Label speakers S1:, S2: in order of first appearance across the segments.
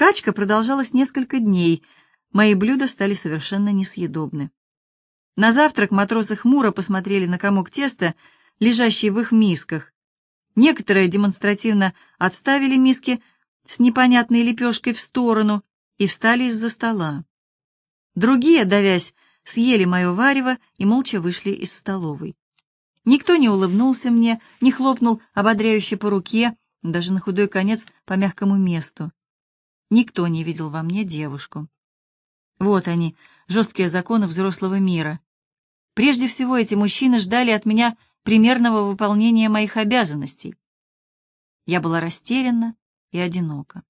S1: Качка продолжалась несколько дней, мои блюда стали совершенно несъедобны. На завтрак матросы хмуро посмотрели на комок теста, лежащий в их мисках. Некоторые демонстративно отставили миски с непонятной лепешкой в сторону и встали из-за стола. Другие, давясь, съели мое варево и молча вышли из столовой. Никто не улыбнулся мне, не хлопнул ободряюще по руке, даже на худой конец по мягкому месту. Никто не видел во мне девушку. Вот они, жесткие законы взрослого мира. Прежде всего, эти мужчины ждали от меня примерного выполнения моих обязанностей. Я была растеряна и одинока.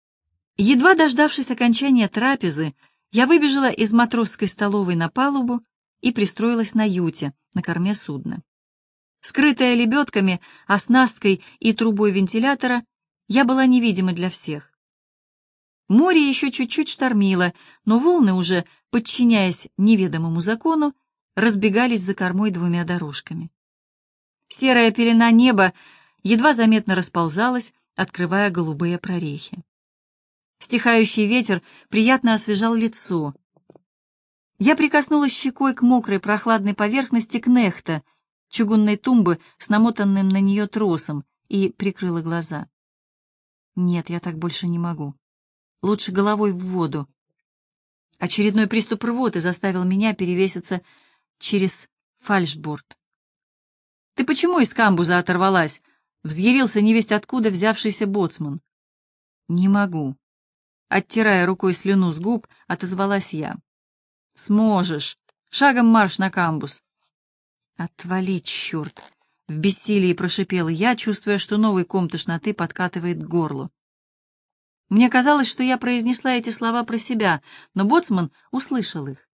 S1: Едва дождавшись окончания трапезы, я выбежала из матросской столовой на палубу и пристроилась на юте, на корме судна. Скрытая лебедками, оснасткой и трубой вентилятора, я была невидима для всех. Море еще чуть-чуть штормило, но волны уже, подчиняясь неведомому закону, разбегались за кормой двумя дорожками. Серая пелена неба едва заметно расползалась, открывая голубые прорехи. Стихающий ветер приятно освежал лицо. Я прикоснулась щекой к мокрой прохладной поверхности кнехта, чугунной тумбы с намотанным на нее тросом, и прикрыла глаза. Нет, я так больше не могу. Лучше головой в воду. Очередной приступ рвоты заставил меня перевеситься через фальшборд. «Ты почему из камбуза оторвалась?» — взъярился невесть откуда взявшийся боцман. «Не могу». Оттирая рукой слюну с губ, отозвалась я. «Сможешь. Шагом марш на камбуз». «Отвали, черт!» — в бессилии прошипел я, чувствуя, что новый ком тошноты подкатывает к горлу. Мне казалось, что я произнесла эти слова про себя, но боцман услышал их.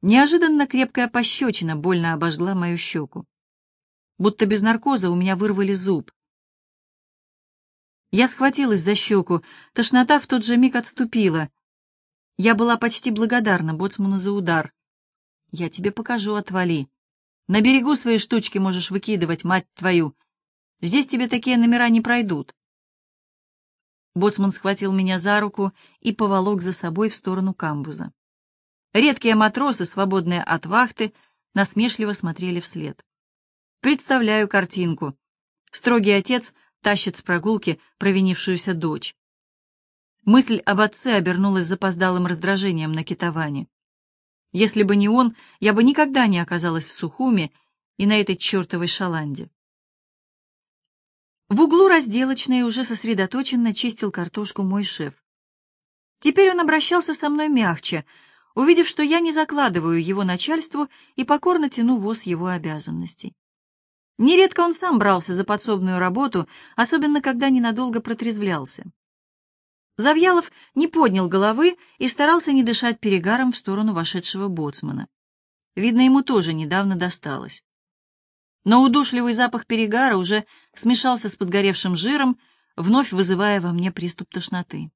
S1: Неожиданно крепкая пощечина больно обожгла мою щеку. Будто без наркоза у меня вырвали зуб. Я схватилась за щеку, тошнота в тот же миг отступила. Я была почти благодарна боцману за удар. «Я тебе покажу, отвали. На берегу свои штучки можешь выкидывать, мать твою. Здесь тебе такие номера не пройдут». Боцман схватил меня за руку и поволок за собой в сторону камбуза. Редкие матросы, свободные от вахты, насмешливо смотрели вслед. Представляю картинку. Строгий отец тащит с прогулки провинившуюся дочь. Мысль об отце обернулась запоздалым раздражением на китоване. Если бы не он, я бы никогда не оказалась в Сухуме и на этой чертовой шаланде. В углу разделочной уже сосредоточенно чистил картошку мой шеф. Теперь он обращался со мной мягче, увидев, что я не закладываю его начальству и покорно тяну воз его обязанностей. Нередко он сам брался за подсобную работу, особенно когда ненадолго протрезвлялся. Завьялов не поднял головы и старался не дышать перегаром в сторону вошедшего боцмана. Видно, ему тоже недавно досталось но удушливый запах перегара уже смешался с подгоревшим жиром, вновь вызывая во мне приступ тошноты.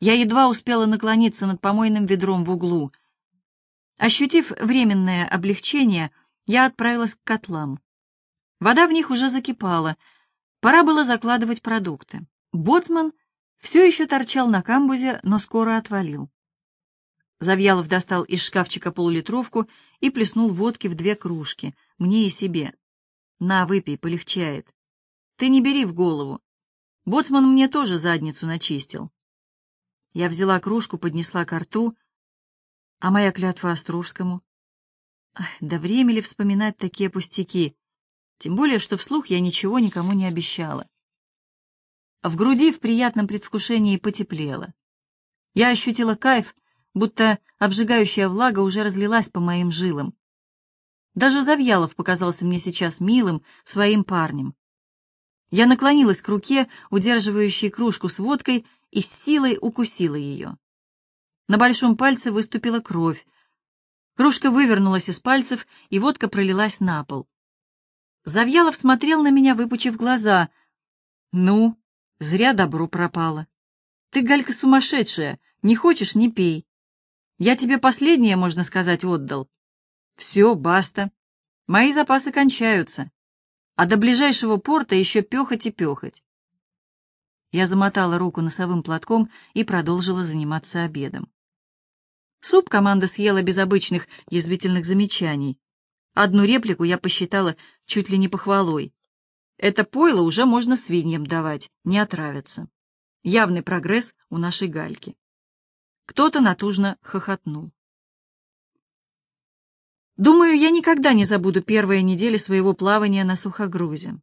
S1: Я едва успела наклониться над помойным ведром в углу. Ощутив временное облегчение, я отправилась к котлам. Вода в них уже закипала. Пора было закладывать продукты. Боцман все еще торчал на камбузе, но скоро отвалил. Завьялов достал из шкафчика полулитровку и плеснул водки в две кружки, мне и себе. На, выпей, полегчает. Ты не бери в голову. Боцман мне тоже задницу начистил. Я взяла кружку, поднесла ко рту. А моя клятва Островскому? Ах, да время ли вспоминать такие пустяки? Тем более, что вслух я ничего никому не обещала. В груди в приятном предвкушении потеплело. Я ощутила кайф, будто обжигающая влага уже разлилась по моим жилам. Даже Завьялов показался мне сейчас милым, своим парнем. Я наклонилась к руке, удерживающей кружку с водкой, и с силой укусила ее. На большом пальце выступила кровь. Кружка вывернулась из пальцев, и водка пролилась на пол. Завьялов смотрел на меня, выпучив глаза. «Ну, зря добро пропало. Ты, Галька, сумасшедшая, не хочешь — не пей. Я тебе последнее, можно сказать, отдал. Все, баста. Мои запасы кончаются. А до ближайшего порта еще пехать и пехать. Я замотала руку носовым платком и продолжила заниматься обедом. Суп команда съела без обычных язвительных замечаний. Одну реплику я посчитала чуть ли не похвалой. Это пойло уже можно свиньям давать, не отравятся. Явный прогресс у нашей гальки. Кто-то натужно хохотнул. Думаю, я никогда не забуду первые недели своего плавания на сухогрузе.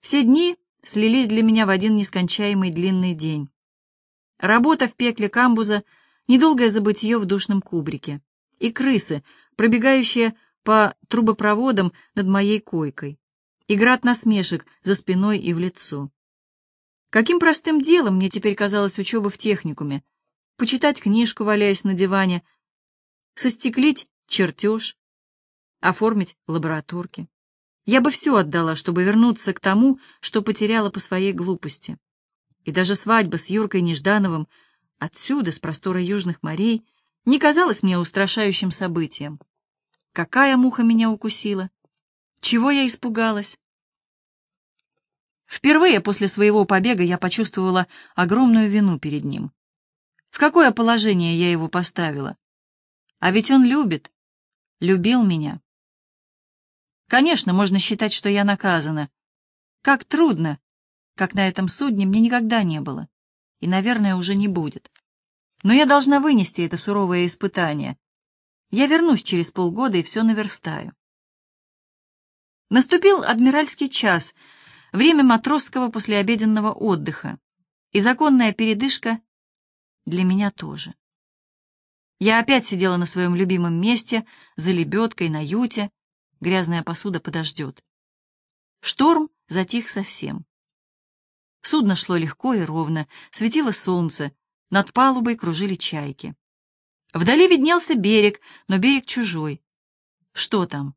S1: Все дни слились для меня в один нескончаемый длинный день. Работа в пекле камбуза, недолгое забытье в душном кубрике. И крысы, пробегающие по трубопроводам над моей койкой. И град насмешек за спиной и в лицо. Каким простым делом мне теперь казалась учеба в техникуме. Почитать книжку, валяясь на диване, состеклить чертеж, оформить лабораторки. Я бы все отдала, чтобы вернуться к тому, что потеряла по своей глупости. И даже свадьба с Юркой Неждановым отсюда, с простора южных морей, не казалась мне устрашающим событием. Какая муха меня укусила? Чего я испугалась? Впервые после своего побега я почувствовала огромную вину перед ним. В какое положение я его поставила? А ведь он любит, любил меня. Конечно, можно считать, что я наказана. Как трудно, как на этом судне мне никогда не было. И, наверное, уже не будет. Но я должна вынести это суровое испытание. Я вернусь через полгода и все наверстаю. Наступил адмиральский час, время матросского послеобеденного отдыха, и законная передышка для меня тоже. Я опять сидела на своем любимом месте, за лебедкой, на юте. Грязная посуда подождет. Шторм затих совсем. Судно шло легко и ровно, светило солнце, над палубой кружили чайки. Вдали виднелся берег, но берег чужой. Что там?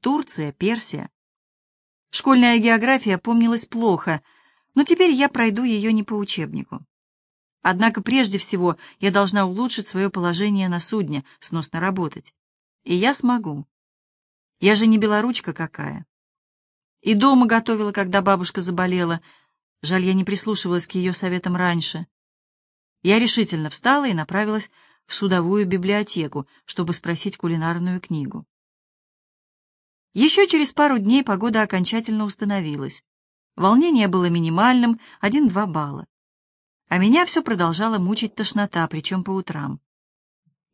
S1: Турция, Персия? Школьная география помнилась плохо, но теперь я пройду ее не по учебнику. Однако прежде всего я должна улучшить свое положение на судне, сносно работать. И я смогу. Я же не белоручка какая. И дома готовила, когда бабушка заболела. Жаль, я не прислушивалась к ее советам раньше. Я решительно встала и направилась в судовую библиотеку, чтобы спросить кулинарную книгу. Еще через пару дней погода окончательно установилась. Волнение было минимальным, один-два балла. А меня все продолжала мучить тошнота, причем по утрам.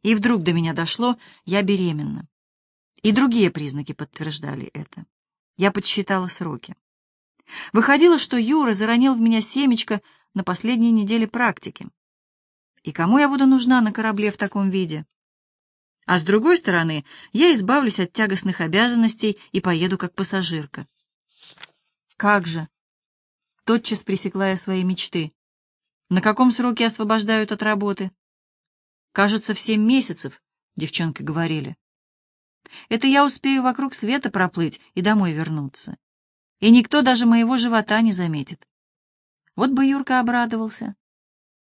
S1: И вдруг до меня дошло, я беременна. И другие признаки подтверждали это. Я подсчитала сроки. Выходило, что Юра заронил в меня семечко на последней неделе практики. И кому я буду нужна на корабле в таком виде? А с другой стороны, я избавлюсь от тягостных обязанностей и поеду как пассажирка. Как же? Тотчас пресекла я свои мечты. На каком сроке освобождают от работы? Кажется, в семь месяцев, девчонки говорили. Это я успею вокруг света проплыть и домой вернуться. И никто даже моего живота не заметит. Вот бы Юрка обрадовался.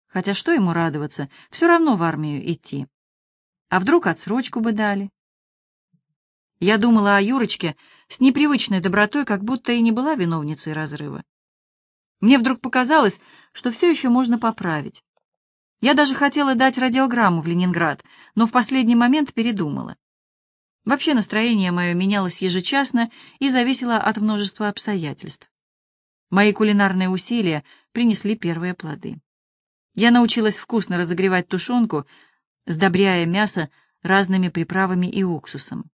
S1: Хотя что ему радоваться, все равно в армию идти. А вдруг отсрочку бы дали? Я думала о Юрочке с непривычной добротой, как будто и не была виновницей разрыва. Мне вдруг показалось, что все еще можно поправить. Я даже хотела дать радиограмму в Ленинград, но в последний момент передумала. Вообще настроение мое менялось ежечасно и зависело от множества обстоятельств. Мои кулинарные усилия принесли первые плоды. Я научилась вкусно разогревать тушенку, сдобряя мясо разными приправами и уксусом.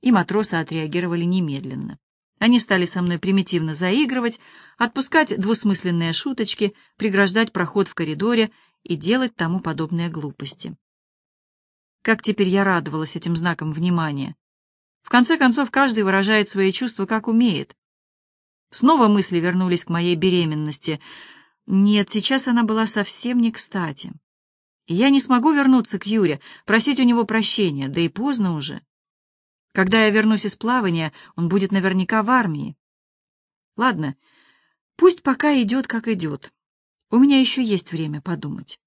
S1: И матросы отреагировали немедленно. Они стали со мной примитивно заигрывать, отпускать двусмысленные шуточки, преграждать проход в коридоре и делать тому подобные глупости. Как теперь я радовалась этим знаком внимания. В конце концов, каждый выражает свои чувства, как умеет. Снова мысли вернулись к моей беременности. Нет, сейчас она была совсем не кстати. Я не смогу вернуться к Юре, просить у него прощения, да и поздно уже. Когда я вернусь из плавания, он будет наверняка в армии. Ладно, пусть пока идет, как идет. У меня еще есть время подумать.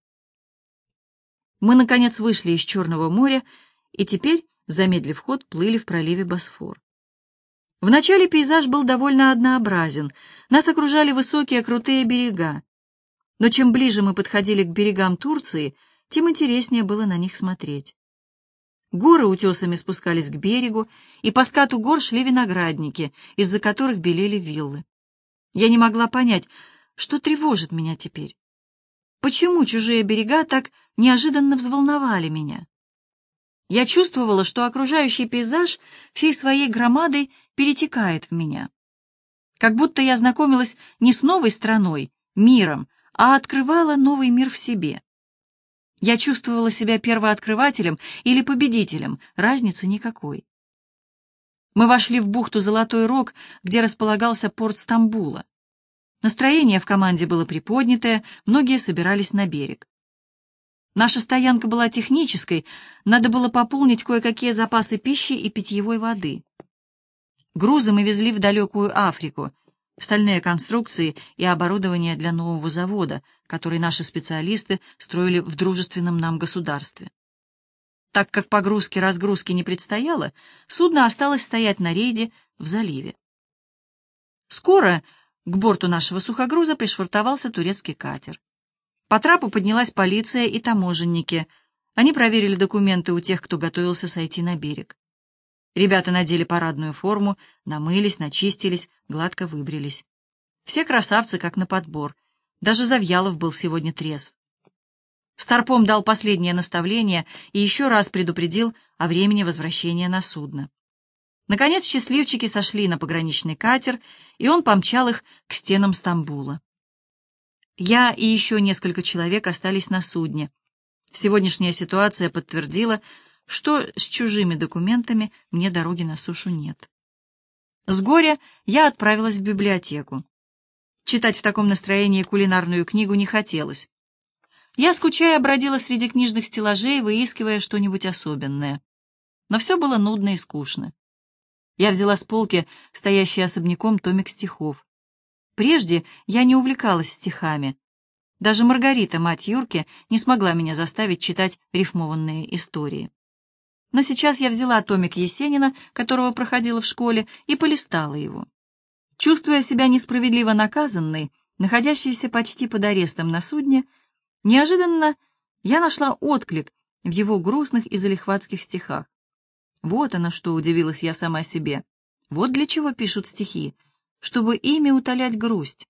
S1: Мы, наконец, вышли из Черного моря и теперь, замедлив ход, плыли в проливе Босфор. Вначале пейзаж был довольно однообразен. Нас окружали высокие крутые берега. Но чем ближе мы подходили к берегам Турции, тем интереснее было на них смотреть. Горы утесами спускались к берегу, и по скату гор шли виноградники, из-за которых белели виллы. Я не могла понять, что тревожит меня теперь. Почему чужие берега так неожиданно взволновали меня? Я чувствовала, что окружающий пейзаж всей своей громадой перетекает в меня. Как будто я знакомилась не с новой страной, миром, а открывала новый мир в себе. Я чувствовала себя первооткрывателем или победителем, разницы никакой. Мы вошли в бухту Золотой Рог, где располагался порт Стамбула. Настроение в команде было приподнятое, многие собирались на берег. Наша стоянка была технической, надо было пополнить кое-какие запасы пищи и питьевой воды. Грузы мы везли в далекую Африку — стальные конструкции и оборудование для нового завода, который наши специалисты строили в дружественном нам государстве. Так как погрузки-разгрузки не предстояло, судно осталось стоять на рейде в заливе. Скоро к борту нашего сухогруза пришвартовался турецкий катер. По трапу поднялась полиция и таможенники. Они проверили документы у тех, кто готовился сойти на берег. Ребята надели парадную форму, намылись, начистились, гладко выбрились. Все красавцы, как на подбор. Даже Завьялов был сегодня трезв. Старпом дал последнее наставление и еще раз предупредил о времени возвращения на судно. Наконец счастливчики сошли на пограничный катер, и он помчал их к стенам Стамбула. Я и еще несколько человек остались на судне. Сегодняшняя ситуация подтвердила, что с чужими документами мне дороги на сушу нет. С горя я отправилась в библиотеку. Читать в таком настроении кулинарную книгу не хотелось. Я, скучая, бродила среди книжных стеллажей, выискивая что-нибудь особенное. Но все было нудно и скучно. Я взяла с полки стоящий особняком томик стихов. Прежде я не увлекалась стихами. Даже Маргарита, мать Юрки, не смогла меня заставить читать рифмованные истории. Но сейчас я взяла томик Есенина, которого проходила в школе, и полистала его. Чувствуя себя несправедливо наказанной, находящейся почти под арестом на судне, неожиданно я нашла отклик в его грустных и залихватских стихах. Вот оно что, удивилась я сама себе. Вот для чего пишут стихи, чтобы ими утолять грусть.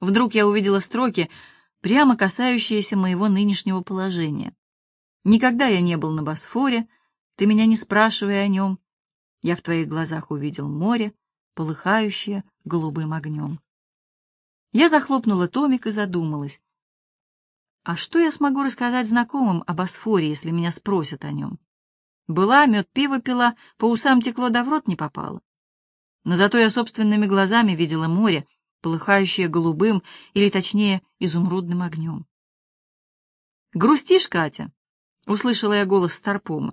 S1: Вдруг я увидела строки, прямо касающиеся моего нынешнего положения. Никогда я не был на Босфоре, ты меня не спрашивай о нем. Я в твоих глазах увидел море, полыхающее голубым огнем. Я захлопнула томик и задумалась. А что я смогу рассказать знакомым о Босфоре, если меня спросят о нем? Была, мед пиво пила, по усам текло, да в рот не попало. Но зато я собственными глазами видела море, полыхающее голубым, или точнее, изумрудным огнем. «Грустишь, Катя?» Услышала я голос Старпома.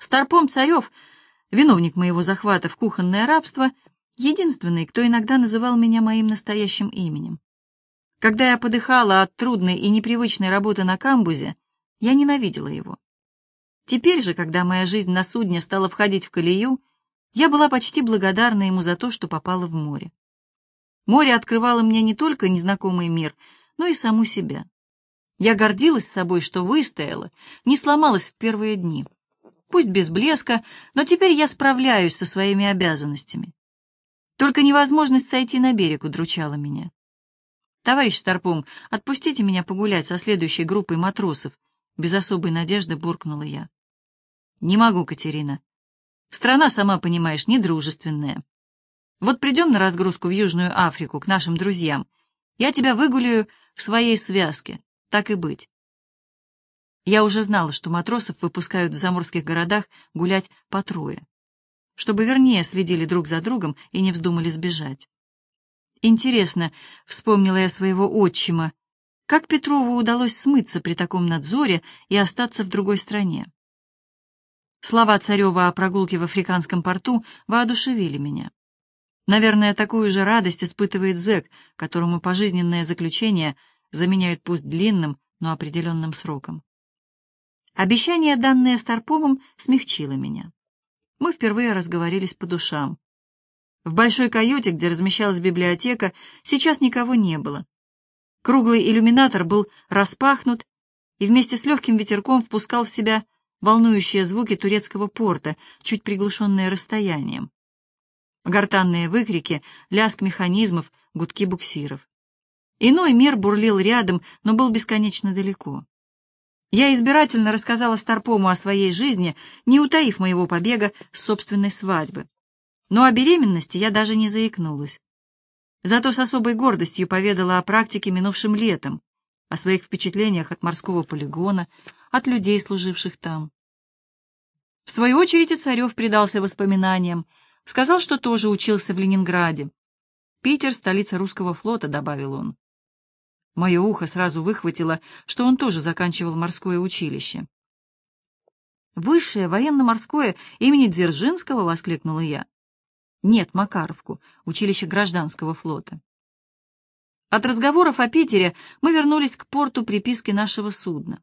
S1: Старпом Царев, виновник моего захвата в кухонное рабство, единственный, кто иногда называл меня моим настоящим именем. Когда я подыхала от трудной и непривычной работы на камбузе, я ненавидела его. Теперь же, когда моя жизнь на судне стала входить в колею, я была почти благодарна ему за то, что попала в море. Море открывало мне не только незнакомый мир, но и саму себя. Я гордилась собой, что выстояла, не сломалась в первые дни. Пусть без блеска, но теперь я справляюсь со своими обязанностями. Только невозможность сойти на берег удручала меня. «Товарищ Старпом, отпустите меня погулять со следующей группой матросов», без особой надежды буркнула я. «Не могу, Катерина. Страна, сама понимаешь, недружественная. Вот придем на разгрузку в Южную Африку к нашим друзьям. Я тебя выгуляю в своей связке. Так и быть. Я уже знала, что матросов выпускают в заморских городах гулять по трое, чтобы вернее следили друг за другом и не вздумали сбежать. Интересно, вспомнила я своего отчима, как Петрову удалось смыться при таком надзоре и остаться в другой стране. Слова Царева о прогулке в африканском порту воодушевили меня. Наверное, такую же радость испытывает зэк, которому пожизненное заключение заменяют пусть длинным, но определенным сроком. Обещание, данное Старповым, смягчило меня. Мы впервые разговорились по душам. В большой каюте, где размещалась библиотека, сейчас никого не было. Круглый иллюминатор был распахнут и вместе с легким ветерком впускал в себя волнующие звуки турецкого порта, чуть приглушенные расстоянием. Гортанные выкрики, лязг механизмов, гудки буксиров. Иной мир бурлил рядом, но был бесконечно далеко. Я избирательно рассказала Старпому о своей жизни, не утаив моего побега с собственной свадьбы. Но о беременности я даже не заикнулась. Зато с особой гордостью поведала о практике минувшим летом, о своих впечатлениях от морского полигона, от людей, служивших там. В свою очередь Царев предался воспоминаниям, сказал, что тоже учился в Ленинграде. «Питер — столица русского флота», — добавил он. Мое ухо сразу выхватило, что он тоже заканчивал морское училище. «Высшее военно-морское имени Дзержинского?» — воскликнула я. «Нет, Макаровку, училище гражданского флота». От разговоров о Питере мы вернулись к порту приписки нашего судна.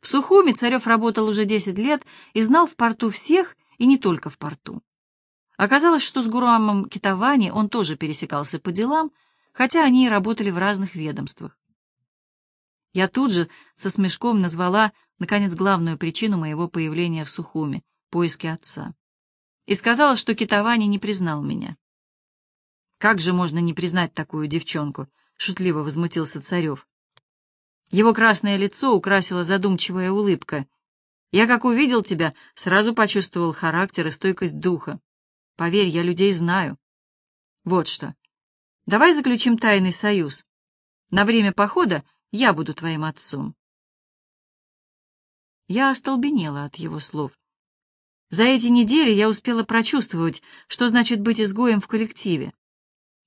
S1: В Сухуми Царев работал уже 10 лет и знал в порту всех, и не только в порту. Оказалось, что с Гурамом Китавани он тоже пересекался по делам, хотя они и работали в разных ведомствах. Я тут же со смешком назвала, наконец, главную причину моего появления в Сухуми — поиски отца. И сказала, что Китавани не признал меня. «Как же можно не признать такую девчонку?» — шутливо возмутился Царев. Его красное лицо украсила задумчивая улыбка. «Я, как увидел тебя, сразу почувствовал характер и стойкость духа. Поверь, я людей знаю. Вот что. Давай заключим тайный союз. На время похода я буду твоим отцом. Я остолбенела от его слов. За эти недели я успела прочувствовать, что значит быть изгоем в коллективе.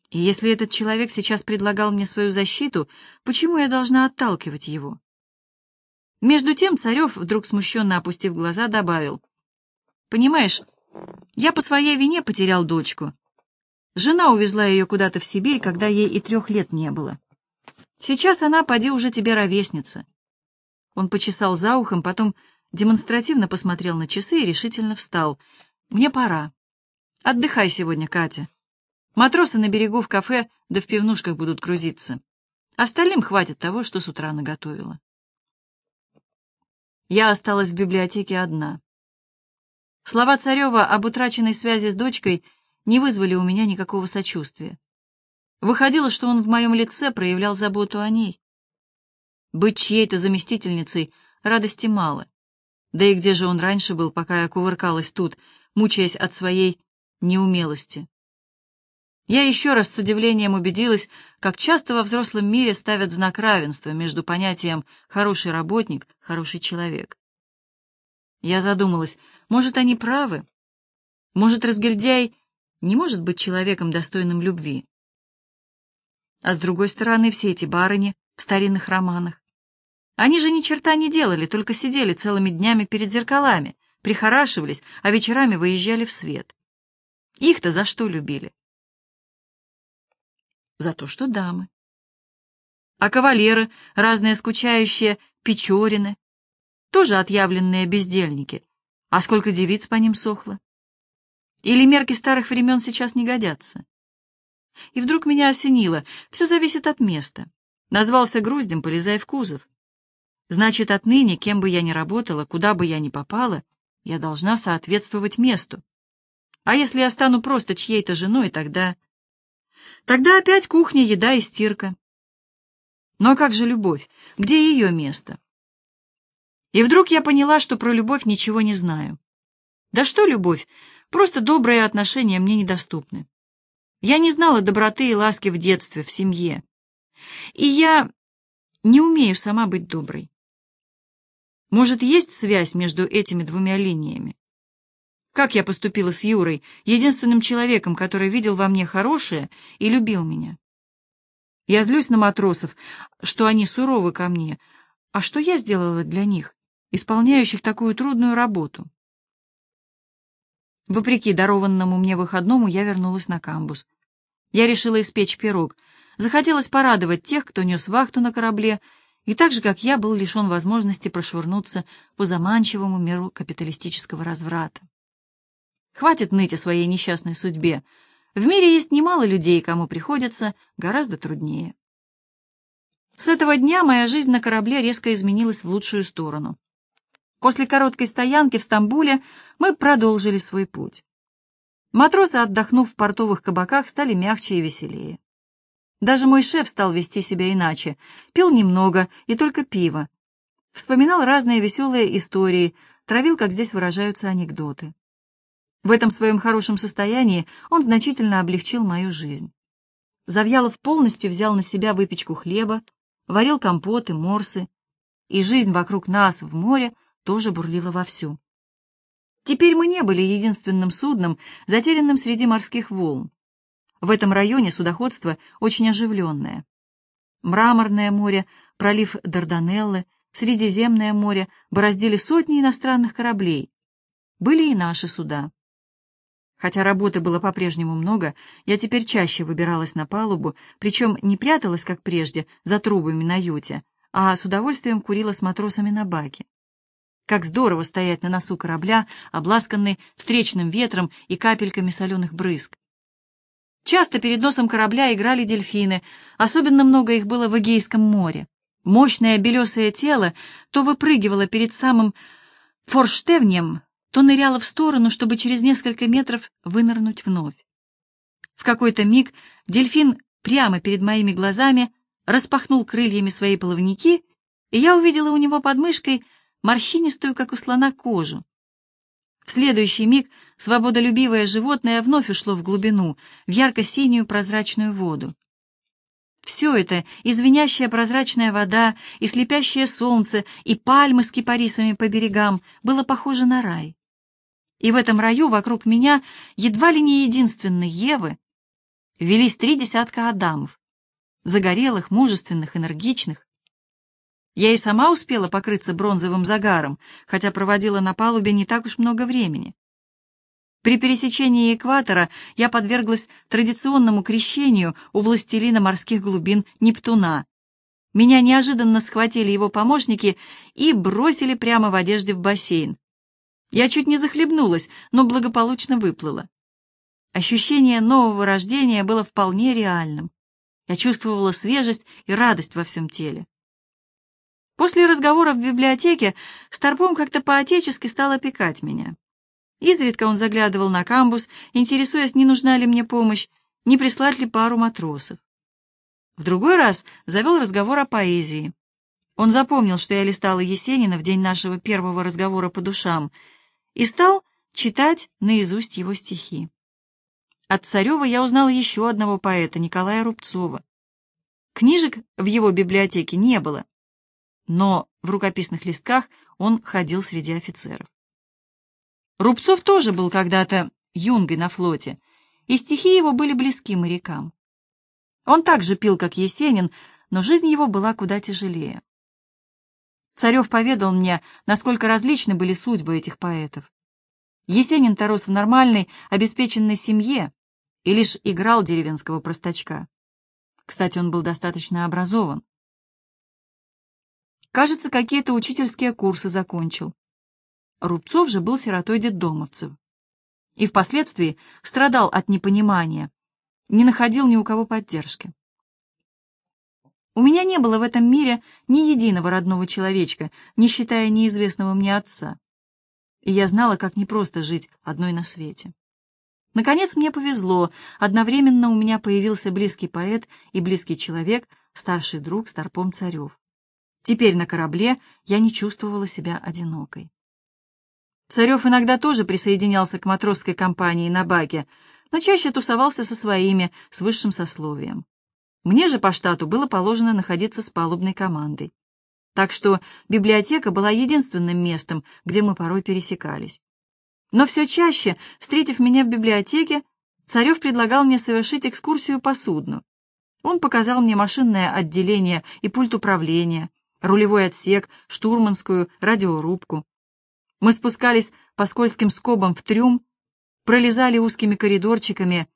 S1: И если этот человек сейчас предлагал мне свою защиту, почему я должна отталкивать его? Между тем Царев, вдруг смущенно опустив глаза, добавил. «Понимаешь, я по своей вине потерял дочку. Жена увезла ее куда-то в Сибирь, когда ей и трех лет не было. Сейчас она, поди, уже тебе ровесница. Он почесал за ухом, потом демонстративно посмотрел на часы и решительно встал. Мне пора. Отдыхай сегодня, Катя. Матросы на берегу в кафе да в пивнушках будут грузиться. Остальным хватит того, что с утра наготовила. Я осталась в библиотеке одна. Слова Царева об утраченной связи с дочкой не вызвали у меня никакого сочувствия. Выходило, что он в моем лице проявлял заботу о ней. Быть чьей-то заместительницей радости мало. Да и где же он раньше был, пока я кувыркалась тут, мучаясь от своей неумелости? Я еще раз с удивлением убедилась, как часто во взрослом мире ставят знак равенства между понятием «хороший работник», «хороший человек». Я задумалась, может, они правы? Может, разгильдяй не может быть человеком, достойным любви? А с другой стороны, все эти барыни в старинных романах. Они же ни черта не делали, только сидели целыми днями перед зеркалами, прихорашивались, а вечерами выезжали в свет. Их-то за что любили? За то, что дамы. А кавалеры, разные скучающие Печорины, тоже отъявленные бездельники. А сколько девиц по ним сохло? Или мерки старых времен сейчас не годятся? И вдруг меня осенило. Все зависит от места. Назвался груздем, полезай в кузов. Значит, отныне, кем бы я ни работала, куда бы я ни попала, я должна соответствовать месту. А если я стану просто чьей-то женой, тогда... Тогда опять кухня, еда и стирка. Но как же любовь? Где ее место? И вдруг я поняла, что про любовь ничего не знаю. Да что любовь? Просто добрые отношения мне недоступны. Я не знала доброты и ласки в детстве, в семье. И я не умею сама быть доброй. Может, есть связь между этими двумя линиями? Как я поступила с Юрой, единственным человеком, который видел во мне хорошее и любил меня? Я злюсь на матросов, что они суровы ко мне. А что я сделала для них? исполняющих такую трудную работу. Вопреки дарованному мне выходному, я вернулась на камбус. Я решила испечь пирог. Захотелось порадовать тех, кто нес вахту на корабле, и так же, как я, был лишен возможности прошвырнуться по заманчивому миру капиталистического разврата. Хватит ныть о своей несчастной судьбе. В мире есть немало людей, кому приходится гораздо труднее. С этого дня моя жизнь на корабле резко изменилась в лучшую сторону. После короткой стоянки в Стамбуле мы продолжили свой путь. Матросы, отдохнув в портовых кабаках, стали мягче и веселее. Даже мой шеф стал вести себя иначе, пил немного и только пиво. Вспоминал разные веселые истории, травил, как здесь выражаются анекдоты. В этом своем хорошем состоянии он значительно облегчил мою жизнь. Завьялов полностью взял на себя выпечку хлеба, варил компоты, морсы, и жизнь вокруг нас в море тоже бурлила вовсю. Теперь мы не были единственным судном, затерянным среди морских волн. В этом районе судоходство очень оживленное. Мраморное море, пролив Дарданеллы, Средиземное море бороздили сотни иностранных кораблей. Были и наши суда. Хотя работы было по-прежнему много, я теперь чаще выбиралась на палубу, причем не пряталась, как прежде, за трубами на юте, а с удовольствием курила с матросами на баке. Как здорово стоять на носу корабля, обласканный встречным ветром и капельками соленых брызг. Часто перед носом корабля играли дельфины, особенно много их было в Эгейском море. Мощное белесое тело то выпрыгивало перед самым форштевнем, то ныряло в сторону, чтобы через несколько метров вынырнуть вновь. В какой-то миг дельфин прямо перед моими глазами распахнул крыльями свои плавники, и я увидела у него под мышкой морщинистую, как у слона, кожу. В следующий миг свободолюбивое животное вновь ушло в глубину, в ярко-синюю прозрачную воду. Все это, и звенящая прозрачная вода, и слепящее солнце, и пальмы с кипарисами по берегам, было похоже на рай. И в этом раю вокруг меня, едва ли не единственной Евы, велись три десятка Адамов, загорелых, мужественных, энергичных, я и сама успела покрыться бронзовым загаром, хотя проводила на палубе не так уж много времени. При пересечении экватора я подверглась традиционному крещению у властелина морских глубин Нептуна. Меня неожиданно схватили его помощники и бросили прямо в одежде в бассейн. Я чуть не захлебнулась, но благополучно выплыла. Ощущение нового рождения было вполне реальным. Я чувствовала свежесть и радость во всем теле. После разговора в библиотеке Старпом как-то по-отечески стал опекать меня. Изредка он заглядывал на камбус, интересуясь, не нужна ли мне помощь, не прислать ли пару матросов. В другой раз завел разговор о поэзии. Он запомнил, что я листала Есенина в день нашего первого разговора по душам, и стал читать наизусть его стихи. От Царева я узнала еще одного поэта, Николая Рубцова. Книжек в его библиотеке не было но в рукописных листках он ходил среди офицеров. Рубцов тоже был когда-то юнгой на флоте, и стихи его были близки морякам. Он также пил, как Есенин, но жизнь его была куда тяжелее. Царев поведал мне, насколько различны были судьбы этих поэтов. Есенин-то рос в нормальной, обеспеченной семье и лишь играл деревенского простачка. Кстати, он был достаточно образован. Кажется, какие-то учительские курсы закончил. Рубцов же был сиротой детдомовцев. И впоследствии страдал от непонимания, не находил ни у кого поддержки. У меня не было в этом мире ни единого родного человечка, не считая неизвестного мне отца. И я знала, как непросто жить одной на свете. Наконец мне повезло, одновременно у меня появился близкий поэт и близкий человек, старший друг Старпом Царев. Теперь на корабле я не чувствовала себя одинокой. Царев иногда тоже присоединялся к матросской компании на баке, но чаще тусовался со своими, с высшим сословием. Мне же по штату было положено находиться с палубной командой. Так что библиотека была единственным местом, где мы порой пересекались. Но все чаще, встретив меня в библиотеке, Царев предлагал мне совершить экскурсию по судну. Он показал мне машинное отделение и пульт управления, рулевой отсек, штурманскую, радиорубку. Мы спускались по скользким скобам в трюм, пролезали узкими коридорчиками,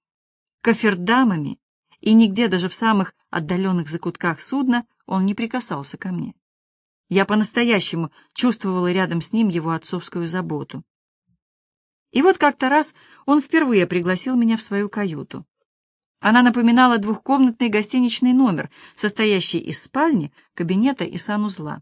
S1: кофердамами, и нигде, даже в самых отдаленных закутках судна, он не прикасался ко мне. Я по-настоящему чувствовала рядом с ним его отцовскую заботу. И вот как-то раз он впервые пригласил меня в свою каюту. Она напоминала двухкомнатный гостиничный номер, состоящий из спальни, кабинета и санузла.